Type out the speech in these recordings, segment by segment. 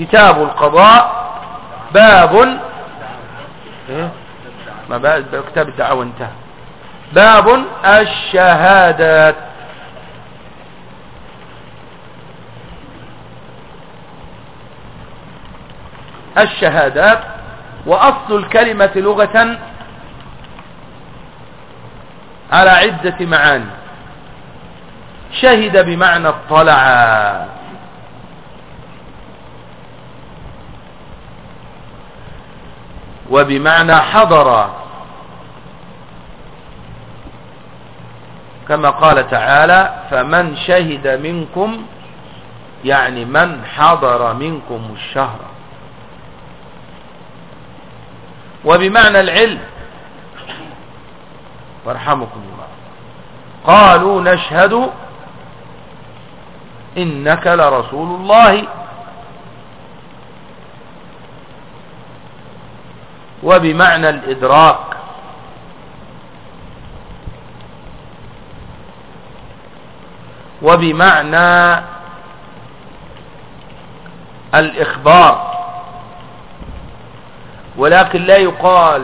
كتاب القضاء باب إيه؟ ما بقى؟ كتاب الدعوة انتهى. باب الشهادات الشهادات وأصل الكلمة لغة على عدة معاني. شهد بمعنى اطلع. وبمعنى حضر. كما قال تعالى فمن شهد منكم يعني من حضر منكم الشهر. وبمعنى العلم وارحمكم الله. قالوا نشهد إنك لرسول الله. وبمعنى الإدراك. وبمعنى الإخبار. ولكن لا يقال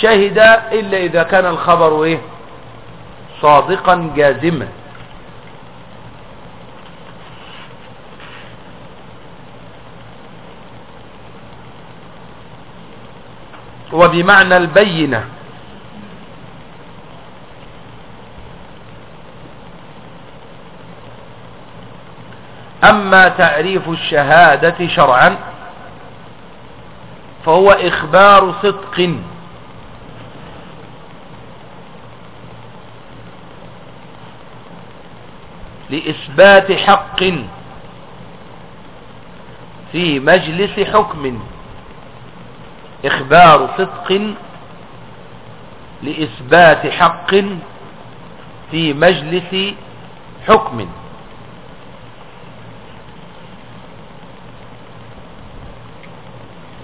شهد إلا إذا كان الخبر إيه؟ صادقا جازما. وبمعنى البينة. أما تعريف الشهادة شرعا فهو إخبار صدق. لإثبات حق في مجلس حكم. إخبار صدق لإثبات حق في مجلس حكم.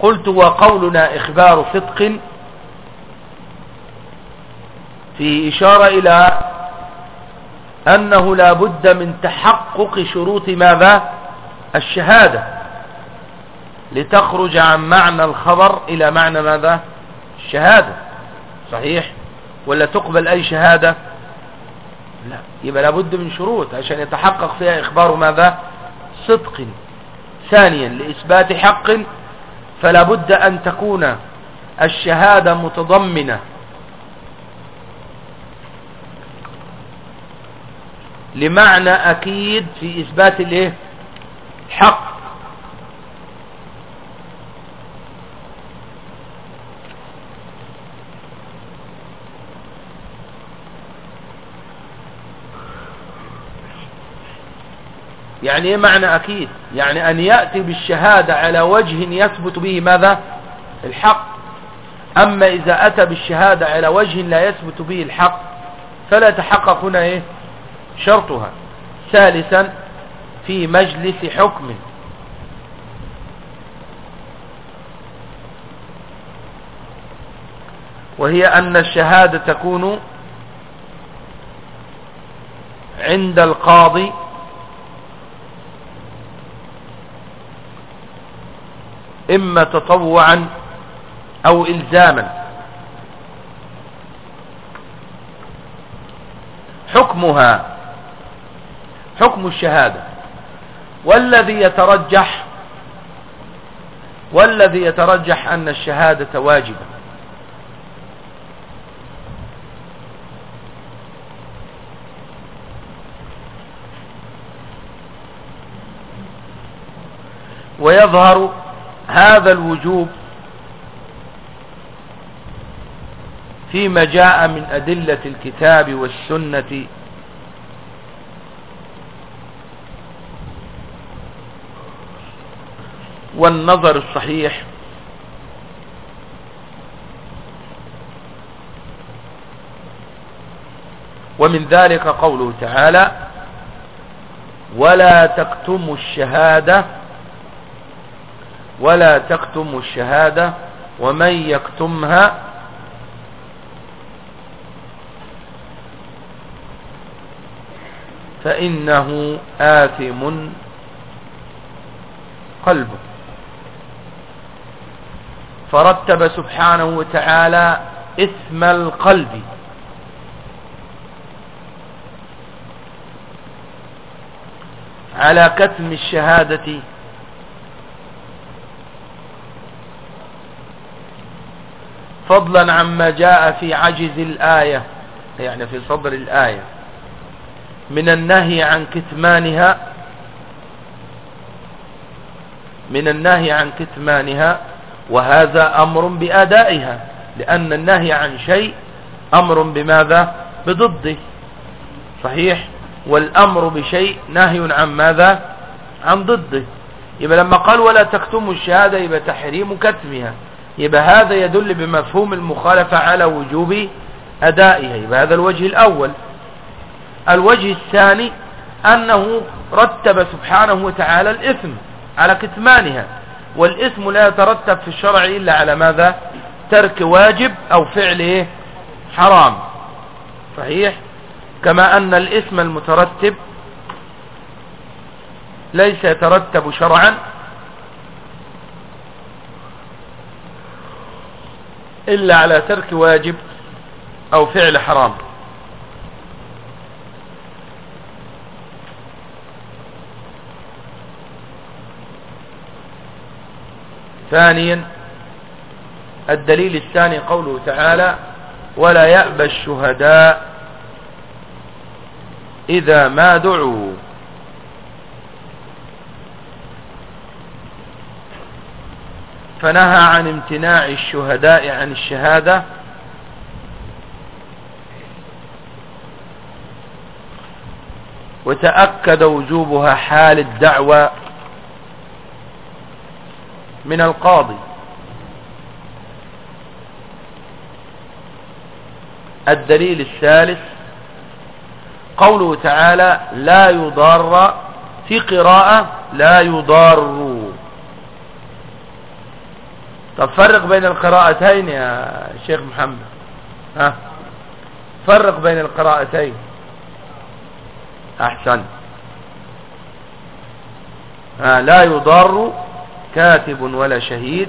قلت وقولنا إخبار صدق في إشارة إلى أنه لا بد من تحقق شروط ماذا؟ الشهادة. لتخرج عن معنى الخبر إلى معنى ماذا؟ الشهادة. صحيح؟ ولا تقبل أي شهادة؟ لا. يبقى لابد من شروط عشان يتحقق فيها إخبار ماذا؟ صدق. ثانيا لإثبات حق فلا بد أن تكون الشهادة متضمنة. لمعنى أكيد في إثبات الإيه؟ حق. يعني إيه معنى أكيد؟ يعني أن يأتي بالشهادة على وجه يثبت به ماذا؟ الحق. أما إذا أتى بالشهادة على وجه لا يثبت به الحق فلا تحقق هنا إيه؟ شرطها. ثالثا في مجلس حكم. وهي أن الشهادة تكون عند القاضي إما تطوعا أو إلزاما. حكمها حكم الشهادة. والذي يترجح والذي يترجح أن الشهادة واجبة. ويظهر هذا الوجوب فيما جاء من أدلة الكتاب والسنة والنظر الصحيح ومن ذلك قوله تعالى ولا تكتموا الشهادة ولا تكتموا الشهادة ومن يكتمها فإنه آثم قلبه. فرتب سبحانه وتعالى اسم القلب. على كتم الشهادة فضلا عما جاء في عجز الآية. يعني في صدر الآية. من النهي عن كتمانها من النهي عن كتمانها وهذا أمر بأدائها. لأن النهي عن شيء أمر بماذا؟ بضده. صحيح؟ والأمر بشيء نهي عن ماذا؟ عن ضده. يبقى لما قال ولا تكتموا الشهادة يبقى تحريم كتمها. يبقى هذا يدل بمفهوم المخالفة على وجوب أدائها. يبقى هذا الوجه الأول. الوجه الثاني أنه رتب سبحانه وتعالى الإثم على كتمانها والإثم لا يترتب في الشرع إلا على ماذا؟ ترك واجب أو فعل إيه؟ حرام. صحيح؟ كما أن الإثم المترتب ليس يترتب شرعا إلا على ترك واجب أو فعل حرام. ثانيا الدليل الثاني قوله تعالى ولا يأبى الشهداء إذا ما دعوا فنهى عن امتناع الشهداء عن الشهادة. وتأكد وجوبها حال الدعوة من القاضي. الدليل الثالث قوله تعالى لا يضار في قراءة لا يضار طب فرق بين القراءتين يا شيخ محمد؟ ها؟ فرق بين القراءتين. أحسن. ها لا يضار كاتب ولا شهيد.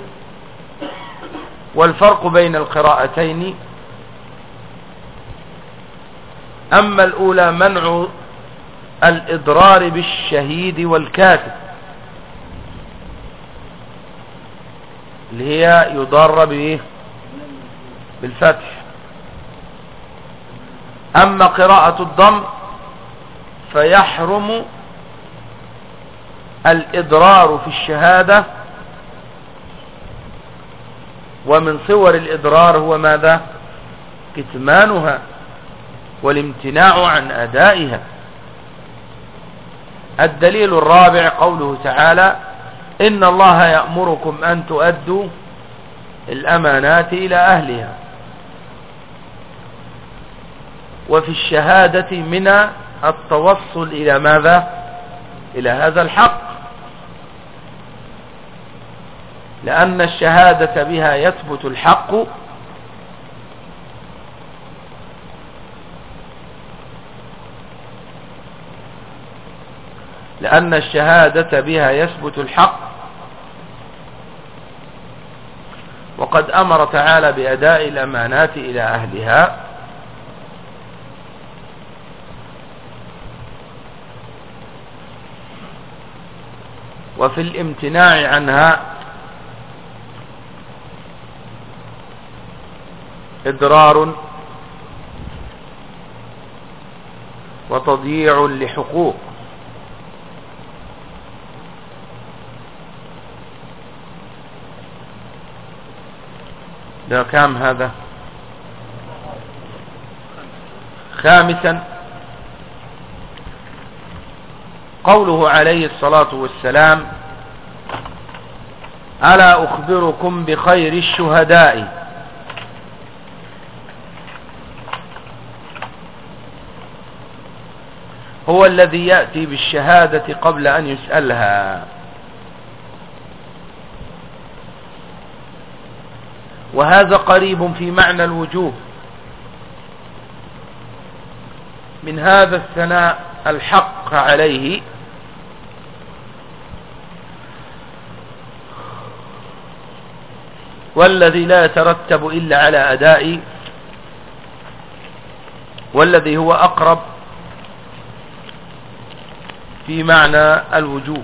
والفرق بين القراءتين أما الأولى منع الإضرار بالشهيد والكاتب. اللي هي يضر بايه بالفتح. أما قراءة الضم فيحرم الإضرار في الشهادة ومن صور الإضرار هو ماذا؟ كتمانها والامتناع عن أدائها. الدليل الرابع قوله تعالى إن الله يأمركم أن تؤدوا الأمانات إلى أهلها. وفي الشهادة من التوصل إلى ماذا؟ إلى هذا الحق. لأن الشهادة بها يثبت الحق لأن الشهادة بها يثبت الحق. وقد أمر تعالى بأداء الأمانات إلى أهلها. وفي الامتناع عنها إضرار وتضييع لحقوق. ده كام هذا خامسا قوله عليه الصلاة والسلام ألا أخبركم بخير الشهداء؟ هو الذي يأتي بالشهادة قبل أن يسألها. وهذا قريب في معنى الوجوه من هذا الثناء الحق عليه والذي لا يترتب إلا على أداء والذي هو أقرب في معنى الوجوه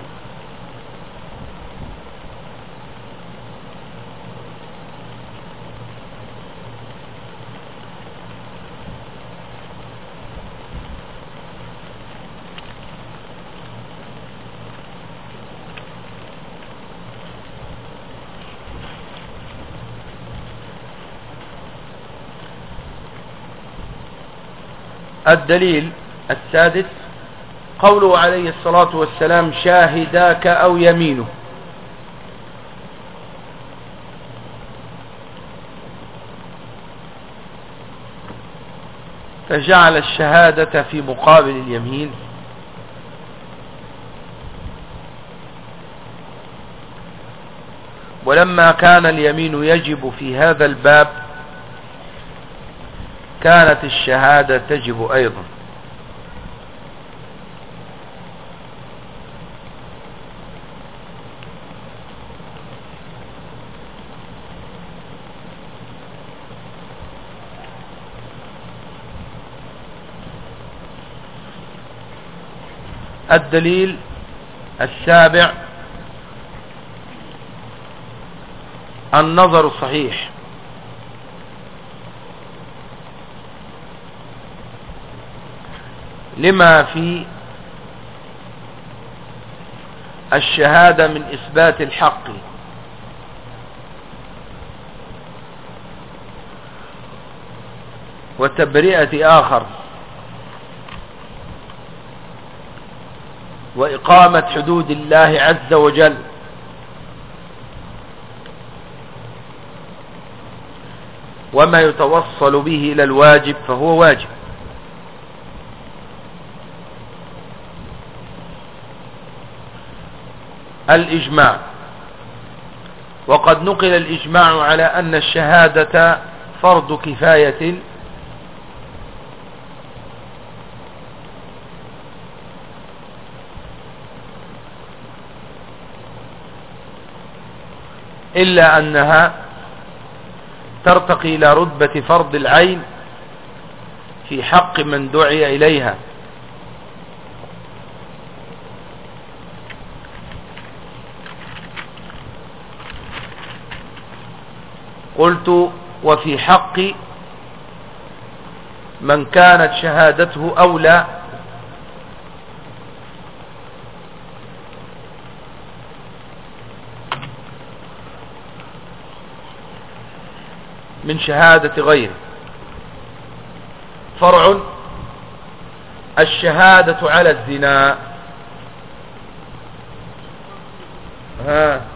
الدليل السادس قوله عليه الصلاة والسلام شاهداك أو يمينه. فجعل الشهادة في مقابل اليمين. ولما كان اليمين يجب في هذا الباب كانت الشهادة تجب أيضا. الدليل السابع النظر الصحيح لما في الشهادة من إثبات الحق. وتبرئة آخر. وإقامة حدود الله عز وجل. وما يتوصل به إلى الواجب فهو واجب. الإجماع. وقد نقل الإجماع على أن الشهادة فرض كفاية. إلا أنها ترتقي إلى رتبة فرض العين في حق من دعي إليها. قلت وفي حق من كانت شهادته أولى من شهادة غيره فرع الشهادة على الزنا. ها.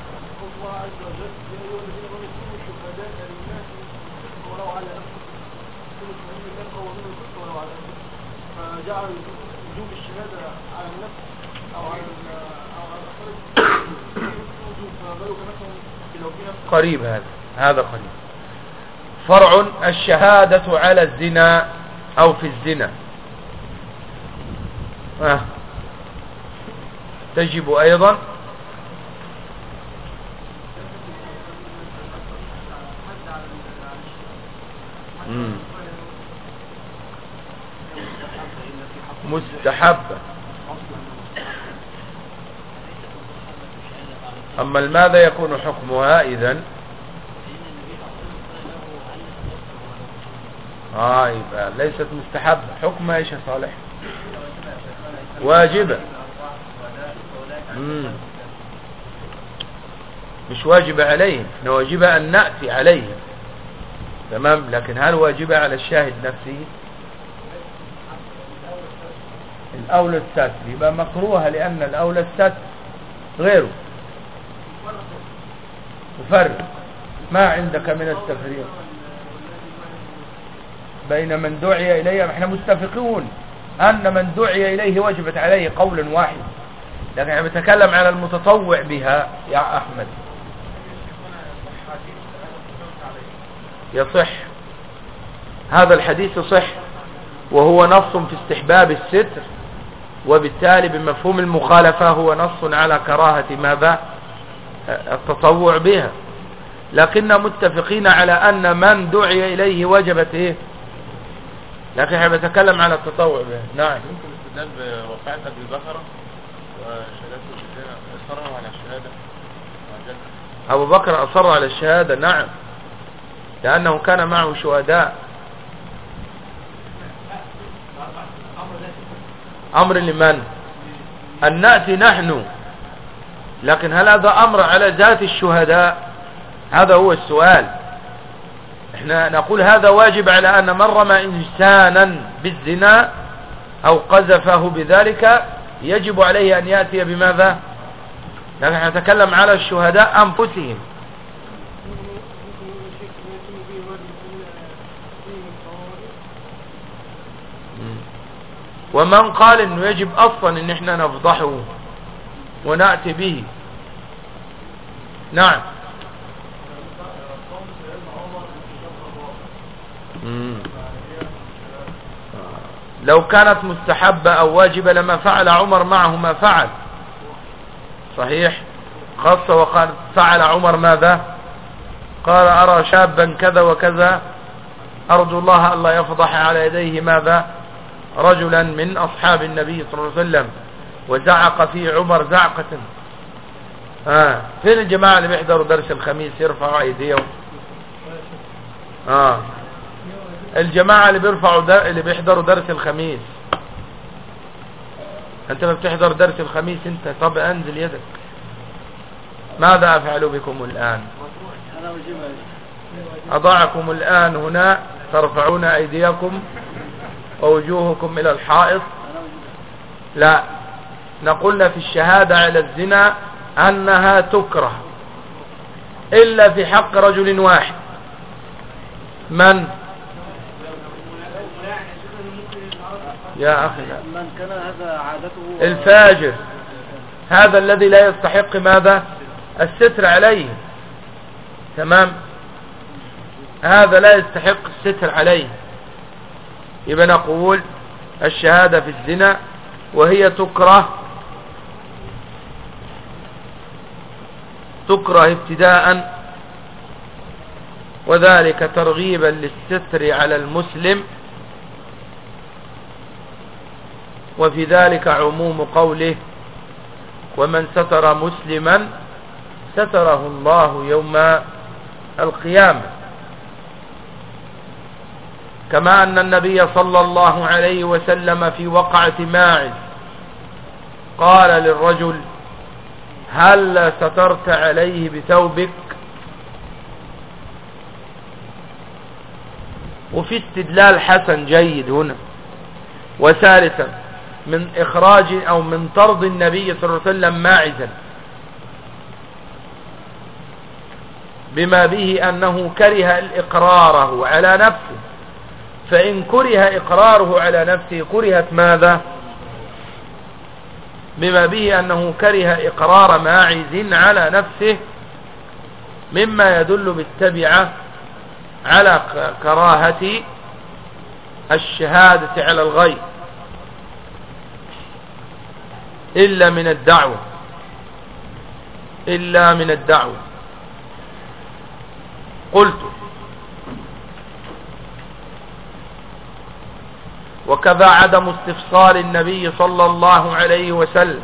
قريب هذا هذا قريب. فرع الشهادة على الزنا أو في الزنا. آه. تجب أيضا مستحبة. أما ماذا يكون حكمها إذن؟ آه ليست مستحبة. حكمها إيش يا صالح؟ واجبة. مم. مش واجبة عليهم. واجبة أن نأتي عليهم. تمام؟ لكن هل واجبة على الشاهد نفسه؟ الأولى الستر يبقى مكروهة لأن الأولى الستر غيره. تفرق. ما عندك من التفريق. بين من دعي إليه إحنا متفقون أن من دعي إليه وجبت عليه قول واحد لكن إحنا بنتكلم على المتطوع بها. يا أحمد. يصح. هذا الحديث صح وهو نص في استحباب الستر. وبالتالي بمفهوم المخالفة هو نص على كراهة ماذا؟ التطوع بها. لكننا متفقين على أن من دعي إليه وجبت إيه؟ لكن إحنا بنتكلم على التطوع به نعم. ممكن الاستدلال بوقعة أبي بكر وشهادته إصرارهم على الشهادة. أبو بكر أصر على الشهادة نعم. لأنه كان معه شهداء. أمر لمن؟ أن نأتي نحن. لكن هل هذا أمر على ذات الشهداء؟ هذا هو السؤال. إحنا نقول هذا واجب على أن من رمى إنسانا بالزنا أو قذفه بذلك يجب عليه أن يأتي بماذا؟ إحنا نتكلم على الشهداء أنفسهم. ومن قال إنه يجب أصلا إن إحنا نفضحه ونأتي به. نعم. لو كانت مستحبة أو واجبة لما فعل عمر معه ما فعل. صحيح. خاصة وقال فعل عمر ماذا؟ قال أرى شابا كذا وكذا أرجو الله ألا يفضح على يديه ماذا؟ رجلا من أصحاب النبي صلى الله عليه وسلم وزعق في عمر زعقة. آه. فين الجماعة اللي بيحضروا درس الخميس؟ يرفعوا أيديهم. آه. الجماعة اللي بيرفعوا در... اللي بيحضروا درس الخميس. أنت ما بتحضر درس الخميس أنت طب أنزل يدك. ماذا أفعل بكم الآن؟ اضعكم الآن هنا ترفعون أيديكم. ووجوهكم إلى الحائط. لا نقولنا في الشهادة على الزنا أنها تكره إلا في حق رجل واحد. من؟ يا لا. من كان هذا عادته الفاجر. هذا الذي لا يستحق ماذا؟ الستر عليه. تمام؟ هذا لا يستحق الستر عليه. يبقى نقول الشهادة في الزنا وهي تكره تكره ابتداء وذلك ترغيبا للستر على المسلم وفي ذلك عموم قوله ومن ستر مسلما ستره الله يوم القيامة كما أن النبي صلى الله عليه وسلم في وقعة ماعز قال للرجل هل سترت عليه بثوبك؟ وفي استدلال حسن جيد هنا. وثالثا من إخراج أو من طرد النبي صلى الله عليه وسلم ماعزا. بما به أنه كره الإقراره على نفسه. فإن كره إقراره على نفسه كرهت ماذا؟ بما به أنه كره إقرار ماعز على نفسه مما يدل بالتبعة على كراهة الشهادة على الغيب. إلا من الدعوة. إلا من الدعوة. قلت وكذا عدم استفصال النبي صلى الله عليه وسلم.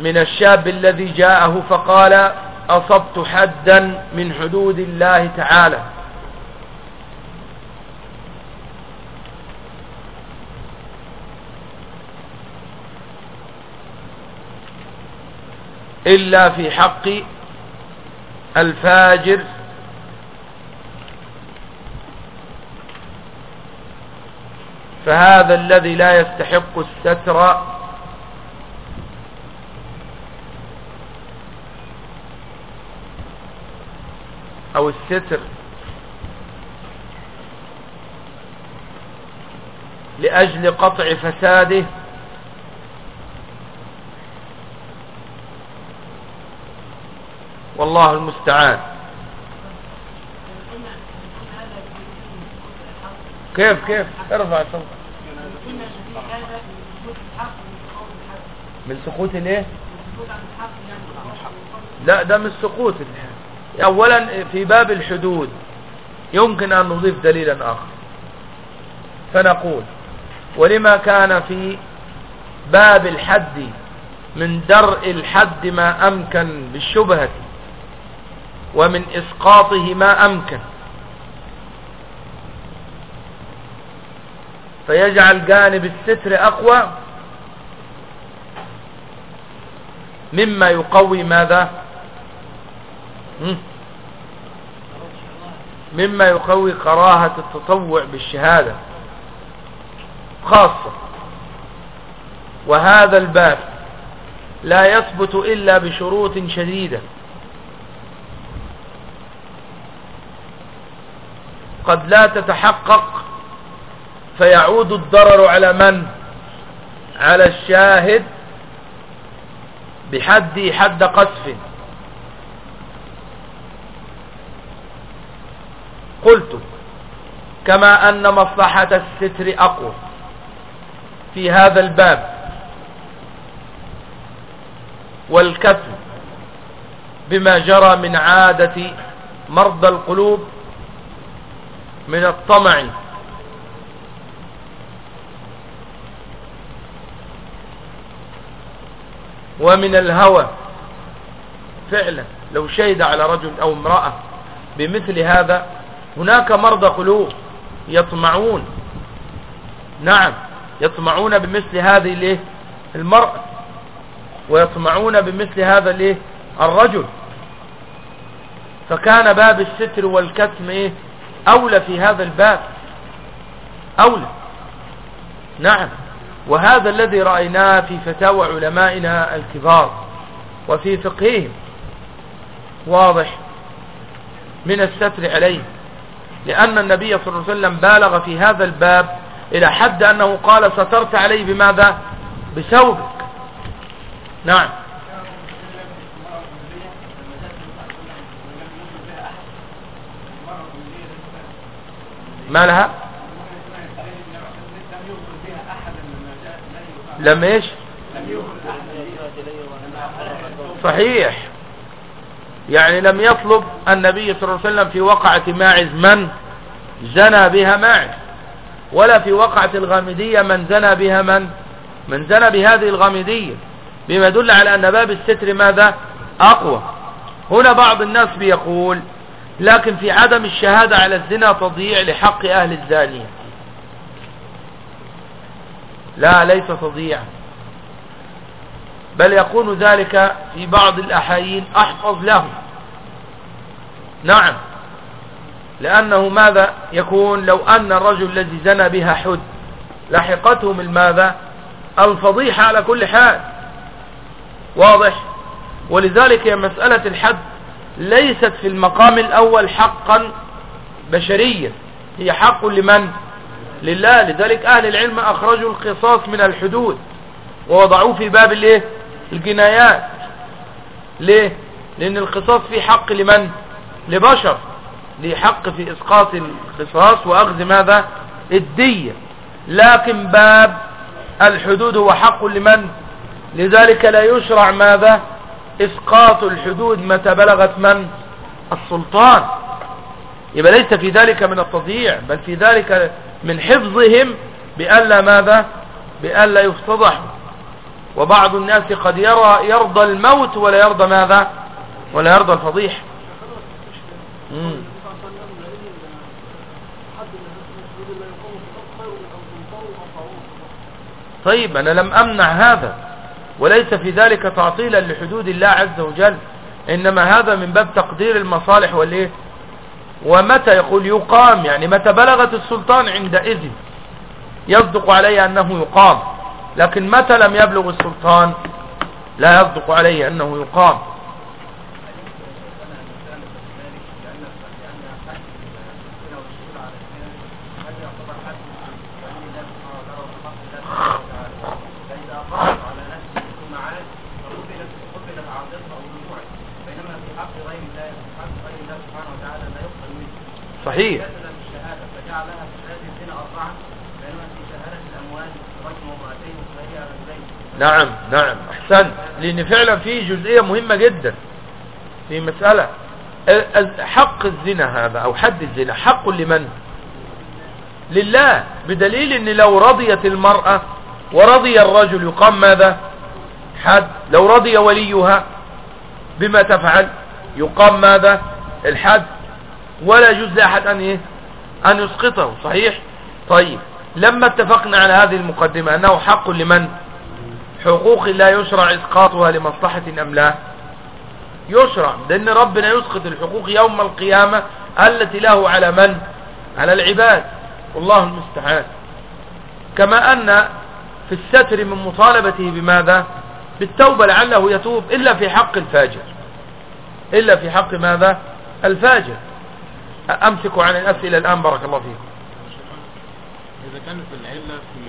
من الشاب الذي جاءه فقال أصبت حدا من حدود الله تعالى. إلا في حق الفاجر فهذا الذي لا يستحق الستر. أو الستر. لأجل قطع فساده. والله المستعان. كيف كيف؟ ارفع صوتك. من سقوط الايه؟ لا ده مش سقوط اولا في باب الحدود. يمكن أن نضيف دليلا آخر. فنقول ولما كان في باب الحد من درء الحد ما أمكن بالشبهة ومن إسقاطه ما أمكن فيجعل جانب الستر أقوى مما يقوي ماذا؟ مما يقوي كراهة التطوع بالشهادة خاصة. وهذا الباب لا يثبت إلا بشروط شديدة. قد لا تتحقق فيعود الضرر على من؟ على الشاهد بحد حد قذف قلت كما أن مصلحة الستر أقوى في هذا الباب. والكتم بما جرى من عادة مرضى القلوب من الطمع ومن الهوى. فعلا لو شهد على رجل أو امرأة بمثل هذا هناك مرضى قلوب يطمعون. نعم يطمعون بمثل هذه الإيه؟ المرأة. ويطمعون بمثل هذا الإيه؟ الرجل. فكان باب الستر والكتم إيه؟ أولى في هذا الباب. أولى. نعم. وهذا الذي رأيناه في فتاوى علمائنا الكبار وفي فقههم. واضح من الستر عليه لأن النبي صلى الله عليه وسلم بالغ في هذا الباب إلى حد أنه قال سترت عليه بماذا؟ بثوبك. نعم. ما لها؟ لم إيش؟ صحيح. يعني لم يطلب النبي صلى الله عليه وسلم في وقعة ماعز من زنى بها ماعز ولا في وقعة الغامدية من زنى بها من؟ من زنى بهذه الغامدية. بما يدل على أن باب الستر ماذا؟ أقوى. هنا بعض الناس بيقول لكن في عدم الشهادة على الزنا تضييع لحق أهل الزانية. لا ليس تضييعا بل يكون ذلك في بعض الأحايين أحفظ له. نعم. لأنه ماذا يكون لو أن الرجل الذي زنى بها حد لحقته من ماذا؟ الفضيحة على كل حال. واضح؟ ولذلك مسألة الحد ليست في المقام الأول حقا بشريا. هي حق لمن؟ لله. لذلك أهل العلم أخرجوا القصاص من الحدود ووضعوه في باب الايه؟ الجنايات. ليه؟ لأن القصاص فيه حق لمن؟ لبشر. ليه حق في إسقاط القصاص وأخذ ماذا؟ الدية. لكن باب الحدود هو حق لمن؟ لذلك لا يشرع ماذا؟ إسقاط الحدود متى بلغت من؟ السلطان. يبقى ليس في ذلك من التضييع بل في ذلك من حفظهم بألا ماذا؟ بألا يفتضحوا وبعض الناس قد يرى يرضى الموت ولا يرضى ماذا؟ ولا يرضى الفضيح. مم. طيب أنا لم أمنع هذا وليس في ذلك تعطيلا لحدود الله عز وجل إنما هذا من باب تقدير المصالح والإيه؟ ومتى يقول يقام؟ يعني متى بلغت السلطان عندئذ يصدق عليه أنه يقام. لكن متى لم يبلغ السلطان؟ لا يصدق عليه أنه يقام. صحيح. نعم نعم. أحسنت. لأن فعلا في جزئية مهمة جدا في مسألة. حق الزنا هذا أو حد الزنا حق لمن؟ لله. بدليل إن لو رضيت المرأة ورضي الرجل يقام ماذا؟ حد. لو رضي وليها بما تفعل يقام ماذا؟ الحد. ولا يجوز لأحد أن, إيه؟ أن يسقطه صحيح؟ طيب لما اتفقنا على هذه المقدمة أنه حق لمن؟ حقوق لا يشرع إسقاطها لمصلحة أم لا؟ يشرع لأن ربنا يسقط الحقوق يوم القيامة التي له على من؟ على العباد. والله المستعان. كما أن في الستر من مطالبته بماذا؟ بالتوبة لعله يتوب إلا في حق الفاجر. إلا في حق ماذا؟ الفاجر. أمسك عن الأسئلة الآن بارك الله فيكم. إذا كانت العلة في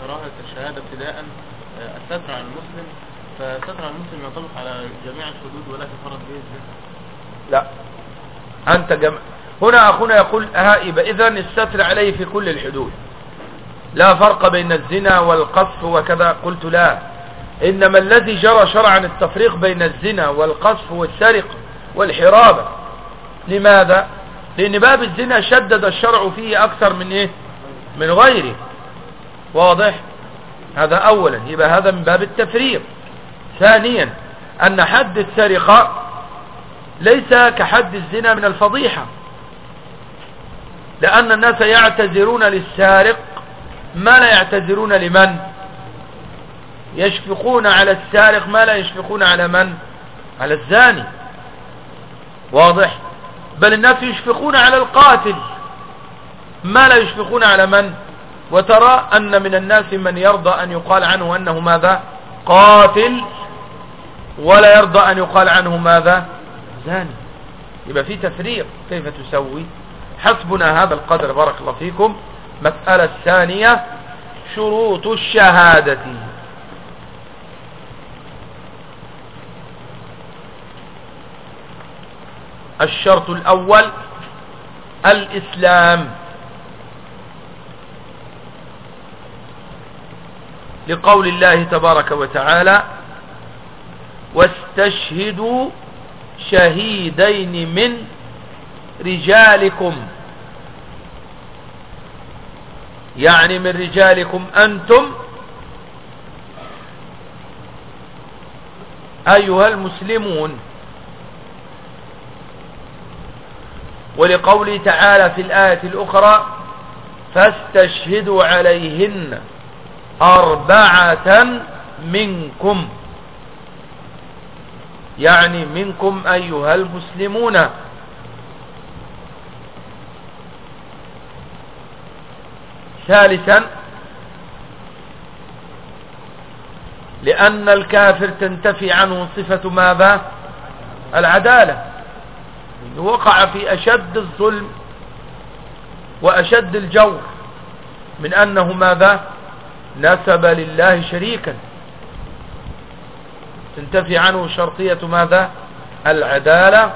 كراهة الشهادة ابتداء الستر عن المسلم فستر عن المسلم ينطبق على جميع الحدود ولا تفرد به الزنا لا. أنت جم... هنا أخونا يقول هائبة إذا الستر عليه في كل الحدود. لا فرق بين الزنا والقصف وكذا. قلت لا. إنما الذي جرى شرعا التفريق بين الزنا والقصف والسرق والحرابة. لماذا؟ لأن باب الزنا شدد الشرع فيه أكثر من إيه؟ من غيره. واضح؟ هذا أولا. يبقى هذا من باب التفريق. ثانيا أن حد السرقة ليس كحد الزنا من الفضيحة. لأن الناس يعتذرون للسارق ما لا يعتذرون لمن؟ يشفقون على السارق ما لا يشفقون على من؟ على الزاني. واضح؟ بل الناس يشفقون على القاتل. ما لا يشفقون على من؟ وترى أن من الناس من يرضى أن يقال عنه أنه ماذا؟ قاتل. ولا يرضى أن يقال عنه ماذا؟ زاني. يبقى في تفريق. كيف تسوي؟ حسبنا هذا القدر بارك الله فيكم. مسألة الثانية شروط الشهادة. الشرط الأول الإسلام. لقول الله تبارك وتعالى واستشهدوا شهيدين من رجالكم. يعني من رجالكم أنتم أيها المسلمون. ولقوله تعالى في الآية الأخرى فاستشهدوا عليهن أربعة منكم. يعني منكم أيها المسلمون. ثالثا لأن الكافر تنتفي عنه صفة ماذا؟ العدالة. وقع في أشد الظلم وأشد الجور من أنه ماذا؟ نسب لله شريكا. تنتفي عنه شرطية ماذا؟ العدالة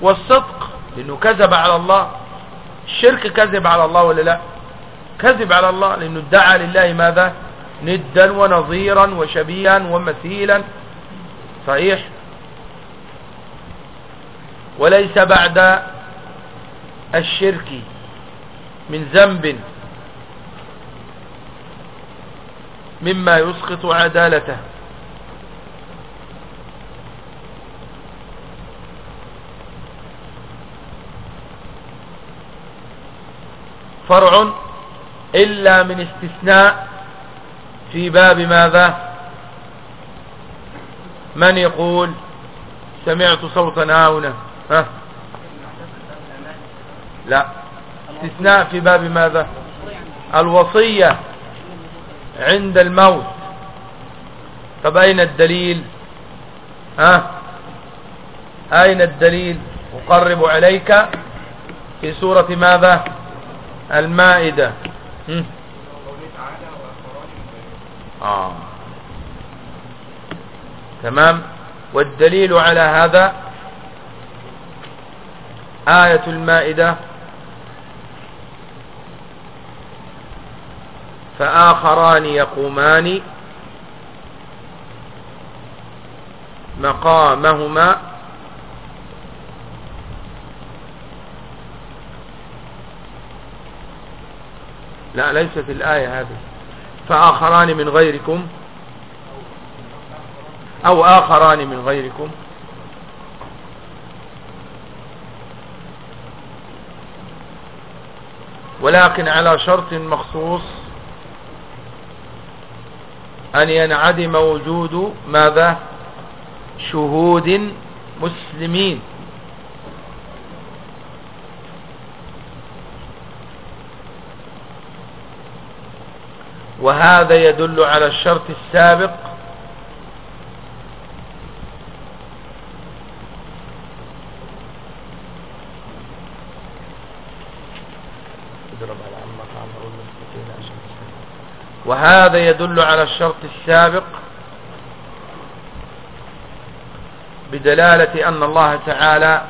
والصدق لأنه كذب على الله. الشرك كذب على الله ولا لا؟ كذب على الله لأنه ادعى لله ماذا؟ ندا ونظيرا وشبيها ومثيلا. صحيح؟ وليس بعد الشرك من ذنب مما يسقط عدالته. فرع إلا من استثناء في باب ماذا؟ من يقول سمعت صوتا هاهنا ها؟ لا. استثناء في باب ماذا؟ الوصية عند الموت. طب أين الدليل؟ ها؟ أين الدليل؟ أقرب عليك في سورة ماذا؟ المائدة. آه. تمام. والدليل على هذا آية المائدة. فآخران يقومان مقامهما. لا ليست الآية هذه. فآخران من غيركم. أو آخران من غيركم. ولكن على شرط مخصوص أن ينعدم وجود ماذا؟ شهود مسلمين. وهذا يدل على الشرط السابق وهذا يدل على الشرط السابق بدلالة أن الله تعالى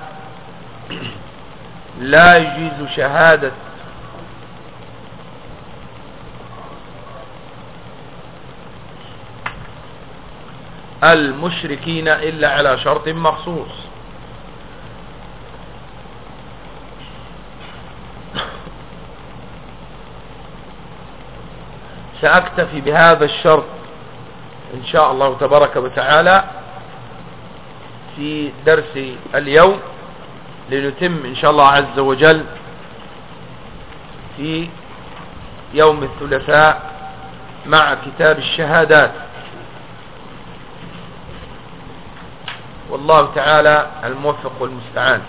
لا يجيز شهادة المشركين إلا على شرط مخصوص. سأكتفي بهذا الشرط إن شاء الله تبارك وتعالى في درس اليوم لنتم إن شاء الله عز وجل في يوم الثلاثاء مع كتاب الشهادات. والله تعالى الموفق والمستعان.